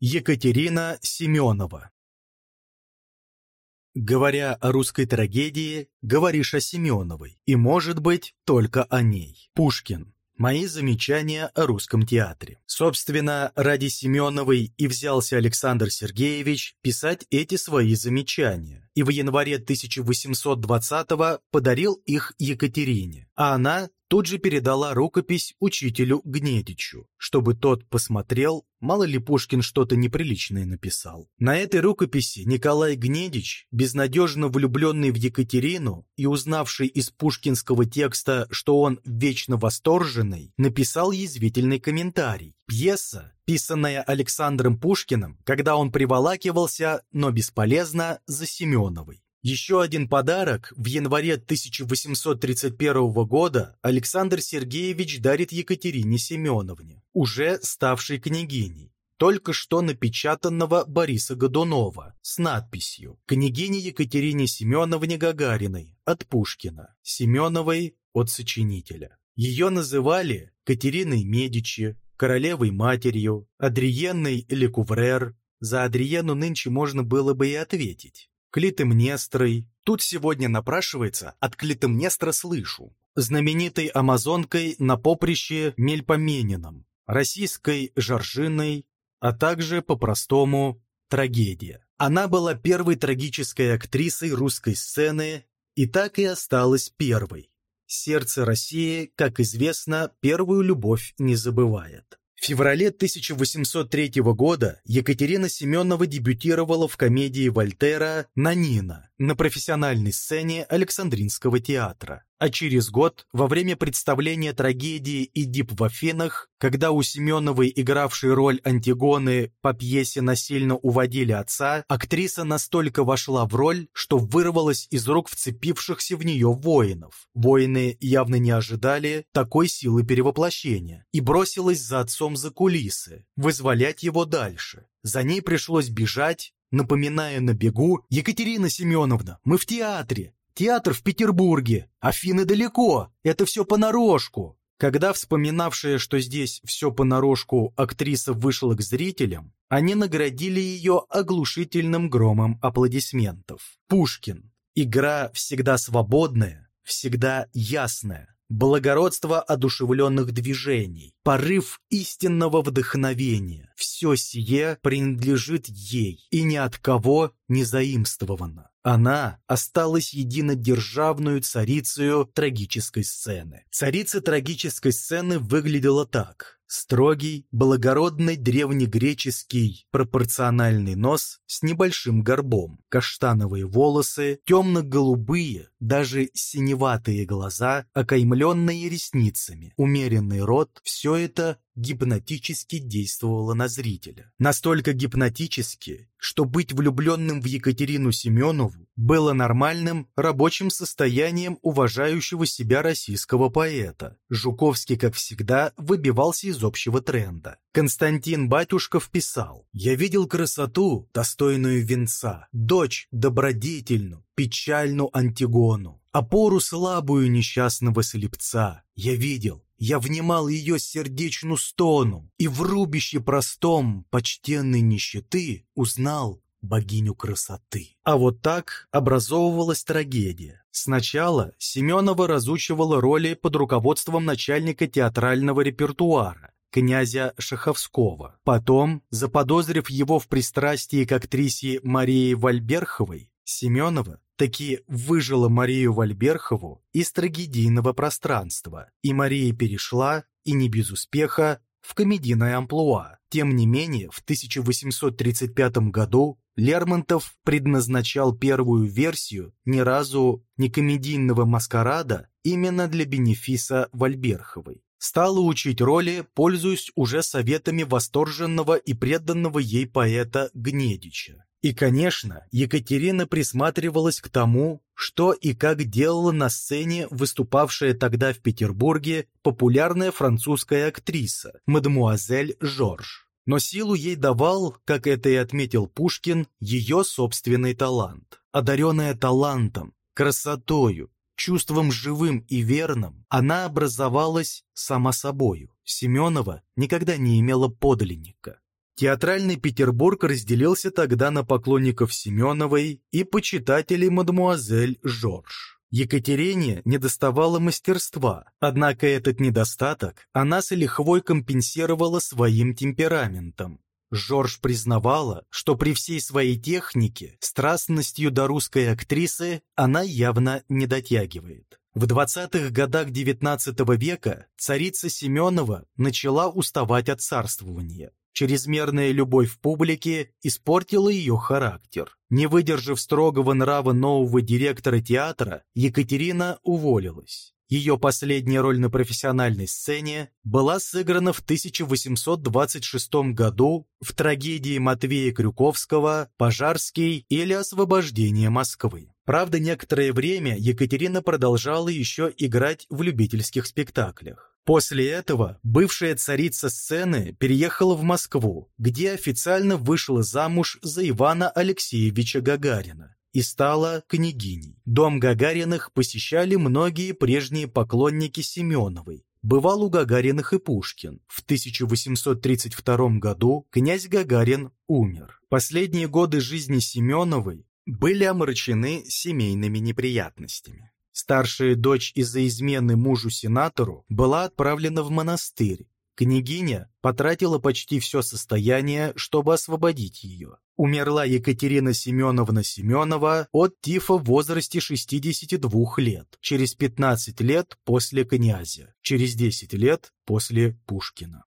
Екатерина Семенова Говоря о русской трагедии, говоришь о Семеновой, и, может быть, только о ней. Пушкин. Мои замечания о русском театре. Собственно, ради Семеновой и взялся Александр Сергеевич писать эти свои замечания, и в январе 1820-го подарил их Екатерине, а она тут же передала рукопись учителю Гнедичу, чтобы тот посмотрел, мало ли Пушкин что-то неприличное написал. На этой рукописи Николай Гнедич, безнадежно влюбленный в Екатерину и узнавший из пушкинского текста, что он вечно восторженный, написал язвительный комментарий. Пьеса, писанная Александром Пушкиным, когда он приволакивался, но бесполезно, за Семеновой. Еще один подарок в январе 1831 года Александр Сергеевич дарит Екатерине Семеновне, уже ставшей княгиней, только что напечатанного Бориса Годунова с надписью «Княгине Екатерине Семеновне Гагариной от Пушкина, Семеновой от сочинителя». Ее называли Катериной Медичи, королевой матерью, Адриенной Лекуврер. За Адриену нынче можно было бы и ответить. Клитемнестрой. Тут сегодня напрашивается «от Клитемнестра слышу». Знаменитой амазонкой на поприще Мельпоменином, российской Жоржиной, а также, по-простому, трагедия. Она была первой трагической актрисой русской сцены и так и осталась первой. Сердце России, как известно, первую любовь не забывает. В феврале 1803 года Екатерина Семенова дебютировала в комедии Вольтера «Нанина» на профессиональной сцене Александринского театра. А через год, во время представления трагедии «Эдип в Афинах», когда у Семеновой, игравшей роль Антигоны, по пьесе насильно уводили отца, актриса настолько вошла в роль, что вырвалась из рук вцепившихся в нее воинов. Воины явно не ожидали такой силы перевоплощения и бросилась за отцом за кулисы, вызволять его дальше. За ней пришлось бежать, напоминая на бегу «Екатерина Семеновна, мы в театре! Театр в Петербурге, Афины далеко, это все понарошку!» Когда вспоминавшая, что здесь все понарошку, актриса вышла к зрителям, они наградили ее оглушительным громом аплодисментов. Пушкин. Игра всегда свободная, всегда ясная, благородство одушевленных движений, порыв истинного вдохновения. Все сие принадлежит ей и ни от кого не заимствовано. Она осталась единодержавную царицею трагической сцены. Царица трагической сцены выглядела так. Строгий, благородный древнегреческий пропорциональный нос с небольшим горбом, каштановые волосы, темно-голубые, даже синеватые глаза, окаймленные ресницами, умеренный рот – все это гипнотически действовало на зрителя. Настолько гипнотически, что быть влюбленным в Екатерину Семенову было нормальным рабочим состоянием уважающего себя российского поэта. Жуковский, как всегда, выбивался из общего тренда. Константин Батюшков писал «Я видел красоту, достойную венца, дочь добродетельную, печальную Антигону, опору слабую несчастного слепца. Я видел, я внимал ее сердечну стону, и в рубище простом почтенной нищеты узнал богиню красоты. А вот так образовывалась трагедия. Сначала Семенова разучивала роли под руководством начальника театрального репертуара, князя Шаховского. Потом, заподозрив его в пристрастии к актрисе Марии Вальберховой, Семенова таки выжила Марию Вальберхову из трагедийного пространства, и Мария перешла, и не без успеха, в комедийное амплуа. Тем не менее, в 1835 году Лермонтов предназначал первую версию ни разу не комедийного маскарада именно для бенефиса Вальберховой. Стала учить роли, пользуясь уже советами восторженного и преданного ей поэта Гнедича. И, конечно, Екатерина присматривалась к тому, что и как делала на сцене выступавшая тогда в Петербурге популярная французская актриса, мадемуазель Жорж. Но силу ей давал, как это и отметил Пушкин, ее собственный талант. Одаренная талантом, красотою, чувством живым и верным, она образовалась сама собою. Семенова никогда не имела подлинника. Театральный Петербург разделился тогда на поклонников Семеновой и почитателей мадемуазель Жорж. Екатерине недоставало мастерства, однако этот недостаток она с лихвой компенсировала своим темпераментом. Жорж признавала, что при всей своей технике, страстностью до русской актрисы она явно не дотягивает. В 20-х годах XIX века царица Семенова начала уставать от царствования. Чрезмерная любовь в публике испортила ее характер. Не выдержав строгого нрава нового директора театра, Екатерина уволилась. Ее последняя роль на профессиональной сцене была сыграна в 1826 году в трагедии Матвея Крюковского «Пожарский» или «Освобождение Москвы». Правда, некоторое время Екатерина продолжала еще играть в любительских спектаклях. После этого бывшая царица сцены переехала в Москву, где официально вышла замуж за Ивана Алексеевича Гагарина и стала княгиней. Дом Гагариных посещали многие прежние поклонники Семеновой. Бывал у Гагариных и Пушкин. В 1832 году князь Гагарин умер. Последние годы жизни Семеновой были омрачены семейными неприятностями. Старшая дочь из-за измены мужу-сенатору была отправлена в монастырь. Княгиня потратила почти все состояние, чтобы освободить ее. Умерла Екатерина Семеновна Семенова от тифа в возрасте 62 лет, через 15 лет после князя, через 10 лет после Пушкина.